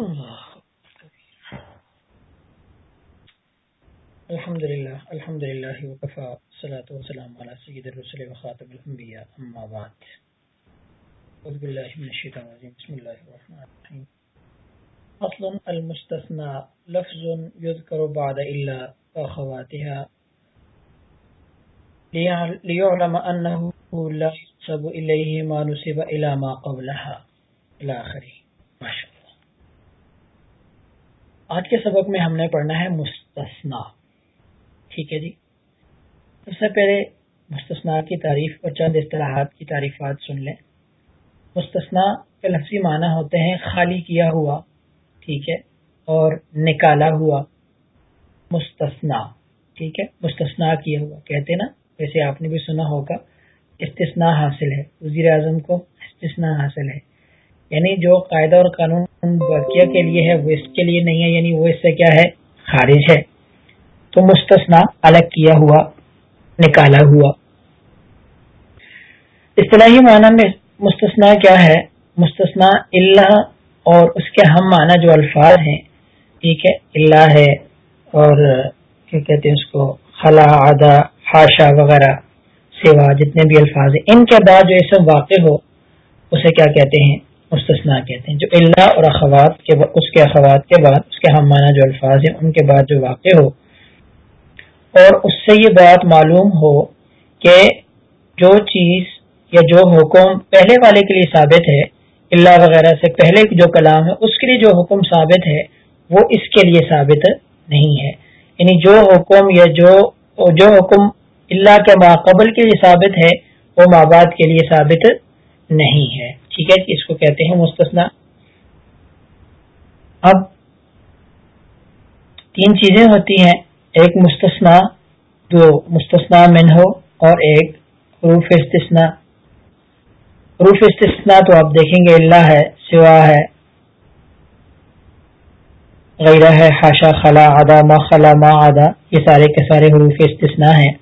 اللہ الحمد للہ الحمد للہ وقفا صلاۃ وسلام علی سید الرسل وخاتم الانبیاء، اما بعد۔ اعوذ باللہ من الشیطان الرجیم، بسم اللہ الرحمن الرحیم۔ اصل المستثنى لفظ يذكر بعد الا اخواتها۔ ليعلم انه لا ينسب اليه ما نسب الى ما قبلها الى اخره ماشاءاللہ آج کے سبق میں ہم نے پڑھنا ہے مستثنا ٹھیک ہے جی؟ سب سے پہلے مستثنا کی تعریف اور چند اصطلاحات کی تعریفات سن لیں۔ مستثنا کے لفظی معنی ہوتے ہیں خالی کیا ہوا، ٹھیک ہے، اور نکالا ہوا۔ مستثنا ٹھیک ہے مستثنا کیا ہوا۔ کہتے نا، ویسے آپ نے بھی سنا ہوگا استثنا حاصل ہے۔ وزیر اعظم کو استثنا حاصل ہے۔ یعنی جو قاعدہ اور قانون برقیہ کے لیے ہے وہ اس کے لیے نہیں ہے یعنی وہ اس سے کیا ہے؟ خارج ہے۔ تو مستثنا الگ کیا ہوا، نکالا ہوا۔ اصطلاحی معنی میں مستثنا کیا ہے؟ مستثنا اللہ اور اس کے ہم معنی جو الفاظ ہیں، ٹھیک ہے، اللہ ہے اور کیا کہتے ہیں اس کو؟ خلا آدا ہاشا وغیرہ، سوا جتنے بھی الفاظ ہیں۔ ان کے بعد جو اسم واقع ہو، اسے کیا کہتے ہیں؟ مستثنا کہتے ہیں۔ جو اللہ اور اخوات کے اس کے اخوات کے بعد، اس کے ہم معنی جو الفاظ ہیں، ان کے بعد جو واقع ہو۔ اور اس سے یہ بات معلوم ہو کہ جو چیز یا جو حکم پہلے والے کے لیے ثابت ہے، اللہ وغیرہ سے پہلے جو کلام ہے، اس کے لیے جو حکم ثابت ہے، وہ اس کے لیے ثابت نہیں ہے۔ یعنی جو حکم یا جو جو حکم اللہ کے ماقبل کے لیے ثابت ہے، وہ ماں بعد کے لیے ثابت نہیں ہے۔ ٹھیک ہے جی اس کو کہتے ہیں مستثنا اب تین چیزیں ہوتی ہیں، ایک مستثنا جو مستثنا من ہو اور ایک حروف استثنا حروف استثنا تو آپ دیکھیں گے، اللہ ہے، سوا ہے، غیرہ ہے خاشا خلا آدا ما خلا، ما آدا یہ سارے کے سارے حروف استثنا ہیں۔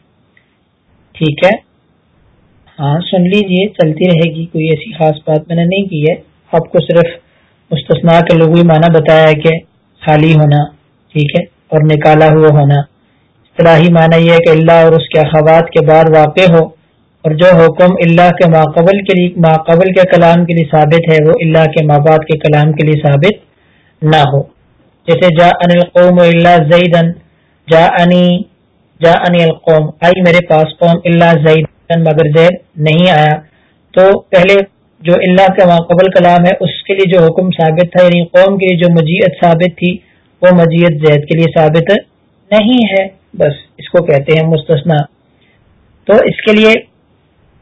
ٹھیک ہے؟ ہاں سن لیجیے، چلتی رہے گی، کوئی ایسی خاص بات میں نے نہیں کی ہے۔ آپ کو صرف مستثنا کے لغوی معنی بتایا کہ خالی ہونا، ٹھیک ہے، اور نکالا ہوا ہونا۔ اصطلاحی معنی یہ ہے کہ اللہ اور اس کے اخوات کے بعد واقع ہو، اور جو حکم اللہ کے ماقبل کے لیے، ماقبل کے کلام کے لیے ثابت ہے، وہ اللہ کے ماں باپ کے کلام کے لیے ثابت نہ ہو۔ جیسے جا ان القوم اللہ زیدن جا انی جا انی القوم۔ آئی، میرے پاس قوم اللہ زیدن مگر زید نہیں آیا۔ تو پہلے جو اللہ کے ماقبل کلام ہے، اس کے لیے جو حکم ثابت تھا یعنی قوم کے لیے جو مجیت ثابت تھی، وہ مجیت زید کے لیے ثابت نہیں ہے۔ بس اس کو کہتے ہیں مستثنا تو اس کے لیے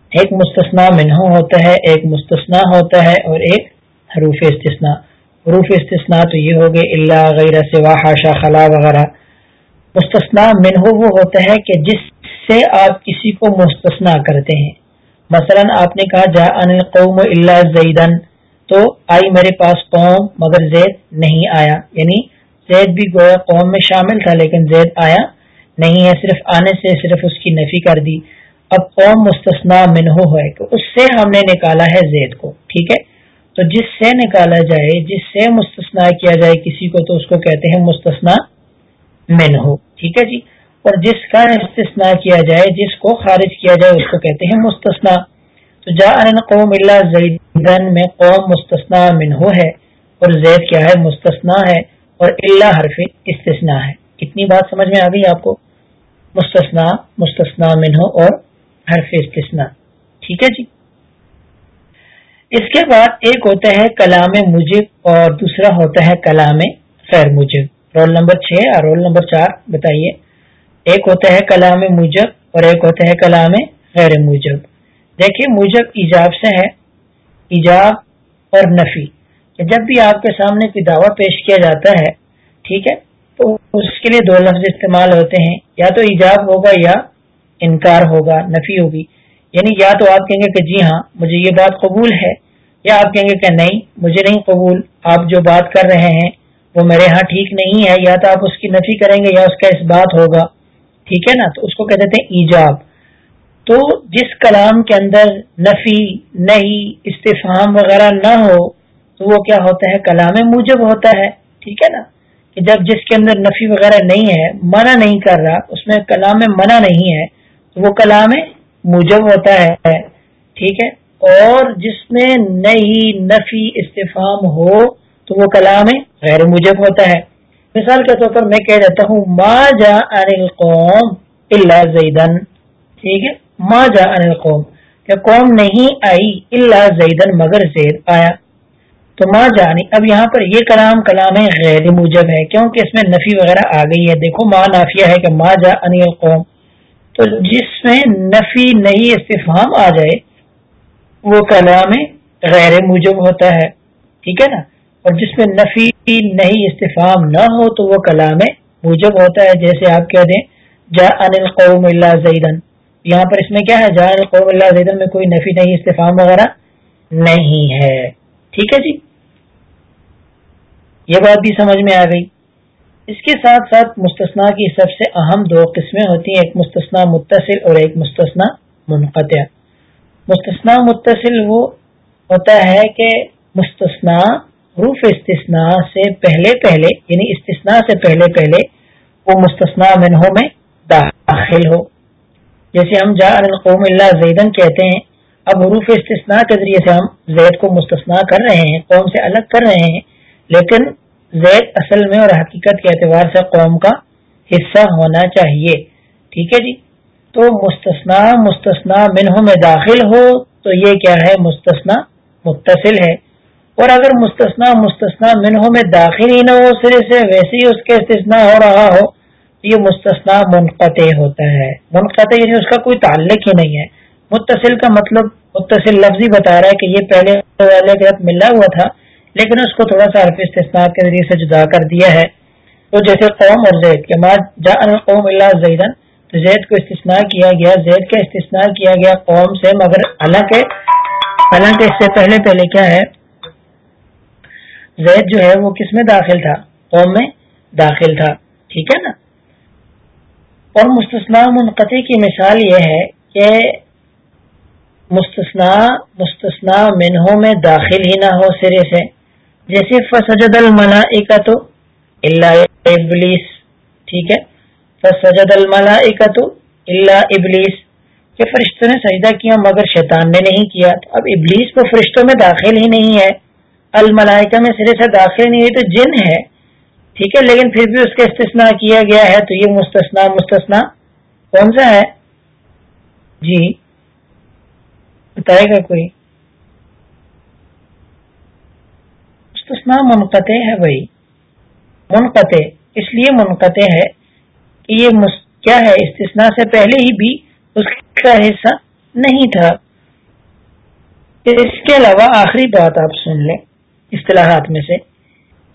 ایک مستثنا منہو ہوتا ہے، ایک مستثنا ہوتا ہے اور ایک حروف استثنا حروف استثنا تو یہ ہو گئے اللہ غیر سوا حاشا خلا وغیرہ۔ مستثنا منہو وہ ہوتا ہے کہ جس سے آپ کسی کو مستثنا کرتے ہیں۔ مثلا آپ نے کہا، جا ان قوم اللہ زیدن تو آئی میرے پاس قوم مگر زید نہیں آیا۔ یعنی زید بھی گویا قوم میں شامل تھا، لیکن زید آیا نہیں ہے، صرف آنے سے صرف اس کی نفی کر دی۔ اب قوم مستثنا منہو ہے کہ اس سے ہم نے نکالا ہے زید کو، ٹھیک ہے؟ تو جس سے نکالا جائے، جس سے مستثنا کیا جائے کسی کو، تو اس کو کہتے ہیں مستثنا منہو۔ ٹھیک ہے جی؟ اور جس کا استثنا کیا جائے، جس کو خارج کیا جائے، اس کو کہتے ہیں مستثنا تو جا ان قوم اللہ زیدن، میں قوم مستثنا منہو ہے اور زید کیا ہے؟ مستثنا ہے اور اللہ حرف استثنا ہے۔ کتنی بات سمجھ میں آ گئی آپ کو؟ مستثنا مستثنا منہ اور حرف استثنا ٹھیک ہے جی؟ اس کے بعد ایک ہوتا ہے کلام مجب اور دوسرا ہوتا ہے کلام خیر مجب۔ رول نمبر چھ اور رول نمبر چار بتائیے۔ ایک ہوتا ہے کلام مجب اور ایک ہوتا ہے کلام غیر مجب دیکھیے مجب ایجاب سے ہے، ایجاب اور نفی۔ کہ جب بھی آپ کے سامنے کوئی دعویٰ پیش کیا جاتا ہے، ٹھیک ہے، تو اس کے لیے دو لفظ استعمال ہوتے ہیں۔ یا تو ایجاب ہوگا یا انکار ہوگا، نفی ہوگی۔ یعنی یا تو آپ کہیں گے کہ جی ہاں مجھے یہ بات قبول ہے، یا آپ کہیں گے کہ نہیں، مجھے نہیں قبول۔ آپ جو بات کر رہے ہیں، وہ میرے ہاں ٹھیک نہیں ہے، یا تو آپ اس کی نفی کریں گے یا اس کا اس بات ہوگا۔ ٹھیک ہے نا؟ تو اس کو کہتے ہیں ایجاب۔ تو جس کلام کے اندر نفی نہیں استفام وغیرہ نہ ہو، تو وہ کیا ہوتا ہے؟ کلام موجب ہوتا ہے۔ ٹھیک ہے نا؟ کہ جب جس کے اندر نفی وغیرہ نہیں ہے، منع نہیں کر رہا، اس میں کلام منع نہیں ہے، تو وہ کلام موجب ہوتا ہے۔ ٹھیک ہے؟ اور جس میں نئی نفی استفام ہو، تو وہ کلام غیر موجب ہوتا ہے۔ مثال کے طور پر میں کہہ دیتا ہوں، ما جا ان قوم اللہ زیدن ٹھیک ہے؟ ما جا ان قوم کہ قوم نہیں آئی اللہ زیدن مگر زید آیا. تو ماں جانی اب یہاں پر یہ کلام کلام غیر موجب ہے، کیونکہ اس میں نفی وغیرہ آ گئی ہے. دیکھو ماں نافیہ ہے کہ ماں جا انی قوم تو جس میں نفی نہیں استفام آ جائے، وہ کلام غیر موجب ہوتا ہے. ٹھیک ہے نا؟ اور جس میں نفی نہیں استفام نہ ہو تو وہ کلام موجب ہوتا ہے، جیسے آپ کہہ دیں جا ان القوم اللہ زیدن۔ یہاں پر اس میں کیا ہے؟ جا القوم اللہ زیدن میں کوئی نفی نہیں، استفام وغیرہ نہیں ہے۔ ٹھیک ہے جی؟ یہ بات بھی سمجھ میں آ گئی۔ اس کے ساتھ ساتھ مستثنا کی سب سے اہم دو قسمیں ہوتی ہیں، ایک مستثنا متصل اور ایک مستثنا منقطع۔ مستثنا متصل وہ ہوتا ہے کہ مستثنا حروف استثناء سے پہلے پہلے یعنی استثناء سے پہلے پہلے وہ مستثنا منہوں میں داخل ہو۔ جیسے ہم جا القوم اللہ زیدن کہتے ہیں، اب حروف استثناء کے ذریعے سے ہم زید کو مستثنا کر رہے ہیں، قوم سے الگ کر رہے ہیں، لیکن زید اصل میں اور حقیقت کے اعتبار سے قوم کا حصہ ہونا چاہیے۔ ٹھیک ہے جی؟ تو مستثنا مستثنا منہ میں داخل ہو تو یہ کیا ہے؟ مستثنا متصل ہے۔ اور اگر مستثنا مستثنا منہ میں داخل ہی نہ ہو سرے سے، ویسے ہی اس کے استثنا ہو رہا ہو، یہ مستثنا منقطع ہوتا ہے۔ منقطع یعنی اس کا کوئی تعلق ہی نہیں ہے۔ متصل کا مطلب متصل لفظ ہی بتا رہا ہے کہ یہ پہلے والے کے ساتھ ملا ہوا تھا، لیکن اس کو تھوڑا سا حرف استثناء کے ذریعے سے جدا کر دیا ہے۔ تو جیسے قوم اور زید کے بعد جا قوم اللہ زیدن تو زید کو استثناء کیا گیا، زید کا استثناء کیا گیا قوم سے، مگر حالانکہ حالانکہ اس سے پہلے پہلے کیا ہے؟ زید جو ہے وہ کس میں داخل تھا؟ قوم میں داخل تھا، ٹھیک ہے نا؟ اور مستثنا منقطع کی مثال یہ ہے کہ مستثنا مستثنا منہوں میں داخل ہی نہ ہو سرے سے۔ جیسے فسجد الملا تو اللہ ابلیس، ٹھیک ہے؟ فسجد الملا تو اللہ ابلیس، کہ فرشتوں نے سجدہ کیا مگر شیطان نے نہیں کیا۔ اب ابلیس کو فرشتوں میں داخل ہی نہیں ہے۔ الملائکہ میں سرے سے داخل نہیں ہے تو جن ہے، ٹھیک ہے، لیکن پھر بھی اس کا استثناء کیا گیا ہے تو یہ مستثنا مستثنا کون سا ہے؟ جی بتائے گا کوئی۔ استثناء منقطع ہے بھائی۔ منقطع، اس لیے منقطع ہے کہ یہ کیا ہے؟ استثناء سے پہلے ہی بھی اس کا حصہ نہیں تھا۔ اس کے علاوہ آخری بات آپ سن لیں۔ اصطلاحات میں سے۔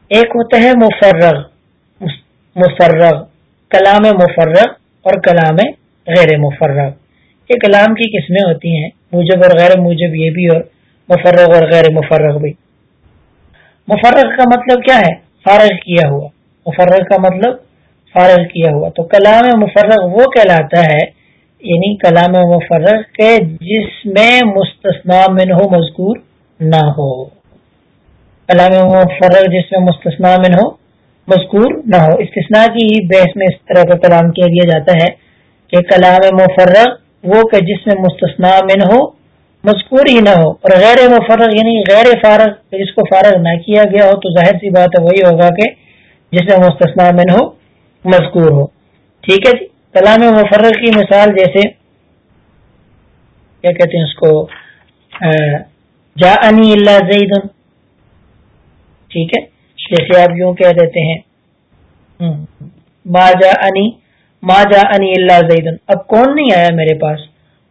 ایک ہوتا ہے مفرغ مفرغ، کلام مفرغ اور کلام غیر مفرغ۔ یہ کلام کی قسمیں ہوتی ہیں، موجب اور غیر موجب یہ بھی اور مفرغ اور غیر مفرغ بھی۔ مفرق کا مطلب کیا ہے؟ فارغ کیا ہوا۔ مفرق کا مطلب فارغ کیا ہوا۔ تو کلام مفرق وہ کہلاتا ہے یعنی کلام مفرق کے جس میں مستثنا من ہو مذکور نہ ہو۔ کلام مفرق جس میں مستثنا من ہو، مذکور نہ ہو۔ استثناء کی ہی بحث میں اس طرح کا کلام کیا دیا جاتا ہے کہ کلام مفرق وہ کہ جس میں مستثنا من ہو، مذکور ہی نہ ہو۔ اور غیر مفرغ یعنی غیر فارغ جس کو فارغ نہ کیا گیا ہو، تو ظاہر سی بات ہے، وہی ہوگا کہ جس میں مستثنا من ہو، مذکور ہو۔ ٹھیک ہے جی؟ کلام مفرغ کی مثال جیسے کیا کہتے ہیں اس کو؟ جا انی اللہ زید ٹھیک ہے؟ جیسے آپ یوں کہہ دیتے ہیں۔ ما جا انی ما جا انی اللہ زید اب کون نہیں آیا میرے پاس؟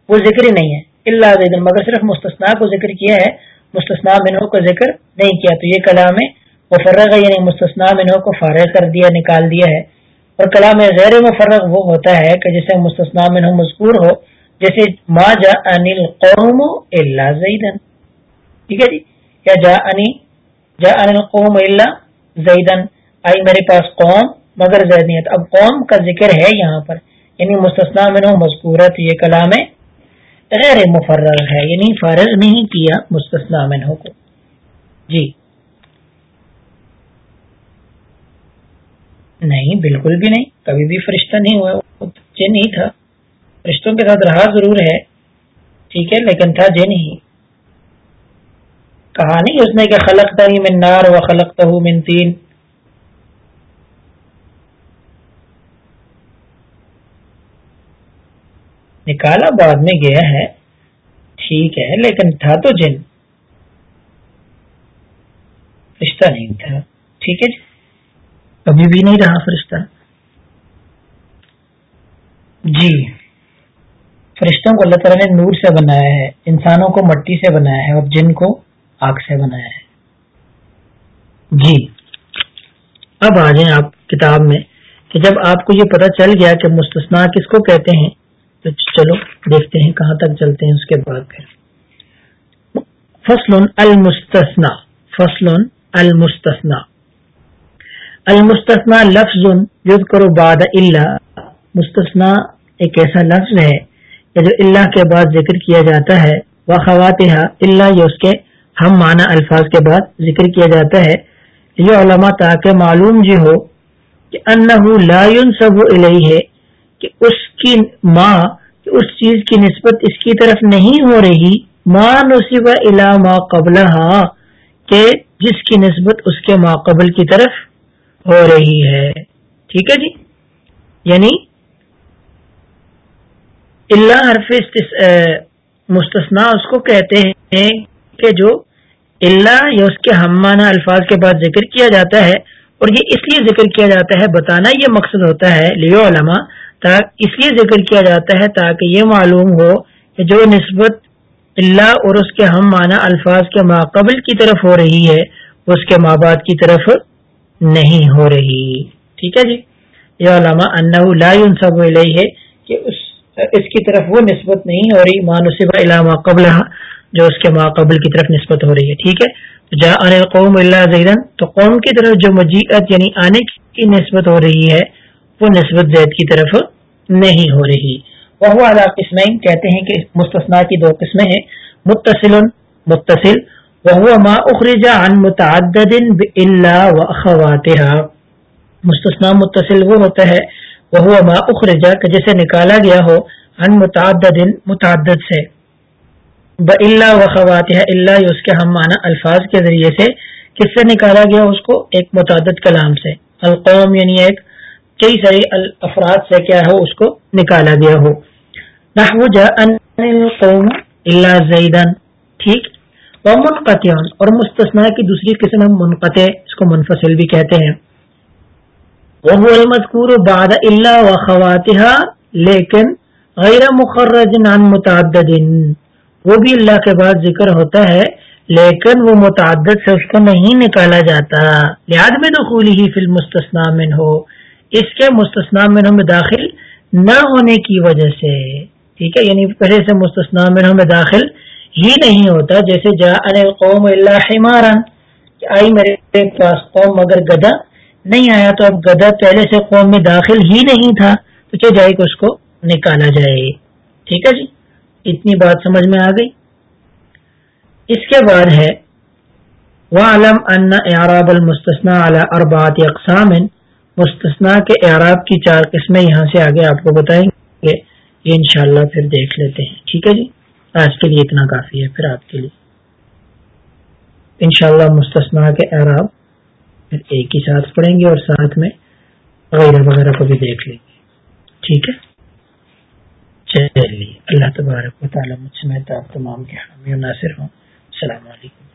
وہ ذکر ہی نہیں ہے۔ اللہ زید مگر صرف مستثنا کو ذکر کیا ہے۔ مستثنا منہوں کو ذکر نہیں کیا۔ تو یہ کلام مفرغ یعنی مستثنا منہوں کو فارغ کر دیا، نکال دیا ہے۔ اور کلام غیر مفرغ وہ ہوتا ہے کہ جسے مستثنا منہ مذکور ہو، جیسے ما جا انل قوم اللہ زیدن۔ ٹھیک ہے جی؟ یا جا انی جا القوم اللہ زیدن آئی میرے پاس قوم مگر زیدنیت اب قوم کا ذکر ہے یہاں پر۔ یعنی مستثنا منہ مذکورت، یہ کلام غیر مفرر ہے۔ یعنی فرض نہیں کیا مستثنا میں کو۔ جی۔ نہیں، بالکل بھی نہیں۔ کبھی بھی فرشتہ نہیں ہوا۔ جن ہی تھا۔ فرشتوں کے ساتھ رہا ضرور ہے۔ ٹھیک ہے، لیکن تھا جن ہی۔ کہا نہیں اس نے کہ خلق من نار و خلق من تین۔ نکالا بعد میں گیا ہے، ٹھیک ہے، لیکن تھا تو جن۔ فرشتہ نہیں تھا۔ ٹھیک ہے جی۔ کبھی بھی نہیں رہا فرشتہ۔ جی۔ فرشتوں کو اللہ تعالیٰ نے نور سے بنایا ہے، انسانوں کو مٹی سے بنایا ہے اور جن کو آگ سے بنایا ہے۔ جی۔ اب آ جائیں آپ کتاب میں کہ جب آپ کو یہ پتہ چل گیا کہ مستثنا کس کو کہتے ہیں، تو چلو دیکھتے ہیں کہاں تک چلتے ہیں اس کے بعد پھر۔ فصل المستثنا فصل المستثنا المستثنا لفظ یوز کرو باد اللہ مستثنا ایک ایسا لفظ ہے کہ جو اللہ کے بعد ذکر کیا جاتا ہے۔ وہ خواتہ اللہ یہ اس کے ہم معنی الفاظ کے بعد ذکر کیا جاتا ہے۔ یہ علماء تاکہ معلوم جی ہو کہ انہو لا ينسب الیہ، کہ اس کی ماں اس چیز کی نسبت اس کی طرف نہیں ہو رہی۔ ماں نصیب الا ما قبل کہ جس کی نسبت اس کے ما قبل کی طرف ہو رہی ہے۔ ٹھیک ہے جی؟ یعنی اللہ حرف مستثنا اس کو کہتے ہیں کہ جو اللہ یا اس کے ہم معنی الفاظ کے بعد ذکر کیا جاتا ہے اور یہ اس لیے ذکر کیا جاتا ہے، بتانا یہ مقصد ہوتا ہے لیو علما اس لیے ذکر کیا جاتا ہے تاکہ یہ معلوم ہو کہ جو نسبت اللہ اور اس کے ہم معنی الفاظ کے ماقبل کی طرف ہو رہی ہے، اس کے ماں باپ کی طرف نہیں ہو رہی۔ ٹھیک ہے جی؟ یہ علامہ انہ لا سب ہے کہ اس اس کی طرف وہ نسبت نہیں ہو رہی مانوسبہ علامہ قبل جو اس کے ماقبل کی طرف نسبت ہو رہی ہے، ٹھیک ہے؟ جا ان قوم اللہ زیدن تو قوم کی طرف جو مجیت یعنی آنے کی نسبت ہو رہی ہے، وہ نسبت زید کی طرف نہیں ہو رہی۔ وہ اعلیٰ قسمین، کہتے ہیں کہ مستثنا کی دو قسمیں ہیں۔ متصل متصل وہ ما اخرجا عن متعدد اللہ و مستثنا متصل وہ ہوتا ہے وہ ما اخرجا کہ جسے نکالا گیا ہو، عن متعدد متعدد سے۔ اللہ و خوات اللہ اس کے ہم معنی الفاظ کے ذریعے سے کس سے نکالا گیا اس کو؟ ایک متعدد کلام سے۔ القوم یعنی ایک کئی ساری افراد سے کیا ہو، اس کو نکالا گیا ہو۔ نحو جا القوم اللہ زیدن ٹھیک؟ وہ منقطع اور مستثنا کی دوسری قسم منقطع، اس کو منفصل بھی کہتے ہیں۔ وہ المذکور بعد اللہ و خواتہ لیکن غیر مخرج عن متعدد وہ بھی اللہ کے بعد ذکر ہوتا ہے، لیکن وہ متعدد سے اس کو نہیں نکالا جاتا۔ لحاظ میں تو ہی فلم مستثنا من ہو اس کے مستثنا منوں میں داخل نہ ہونے کی وجہ سے۔ ٹھیک ہے؟ یعنی پہلے سے مستثنا منوں میں داخل ہی نہیں ہوتا، جیسے جا قوم اللہ مارن آئی میرے پاس قوم مگر گدا نہیں آیا، تو اب گدا پہلے سے قوم میں داخل ہی نہیں تھا، تو کیا جائے کہ اس کو نکالا جائے؟ ٹھیک ہے جی؟ اتنی بات سمجھ میں آ گئی۔ اس کے بعد ہے وہ علم ان اعراب المستثنا اعلی اربات اقسام مستثنا کے اعراب کی چار قسمیں یہاں سے آگے آپ کو بتائیں گے۔ یہ انشاءاللہ پھر دیکھ لیتے ہیں۔ ٹھیک ہے جی؟ آج کے لیے اتنا کافی ہے پھر آپ کے لیے۔ انشاءاللہ مستثنا کے اعراب پھر ایک ہی ساتھ پڑھیں گے اور ساتھ میں وغیرہ وغیرہ کو بھی دیکھ لیں گے۔ ٹھیک ہے؟ چلیے اللہ تبارک و تعالیٰ مجھ سمیت آپ تمام کے حامی و ناصر ہوں۔ السلام علیکم۔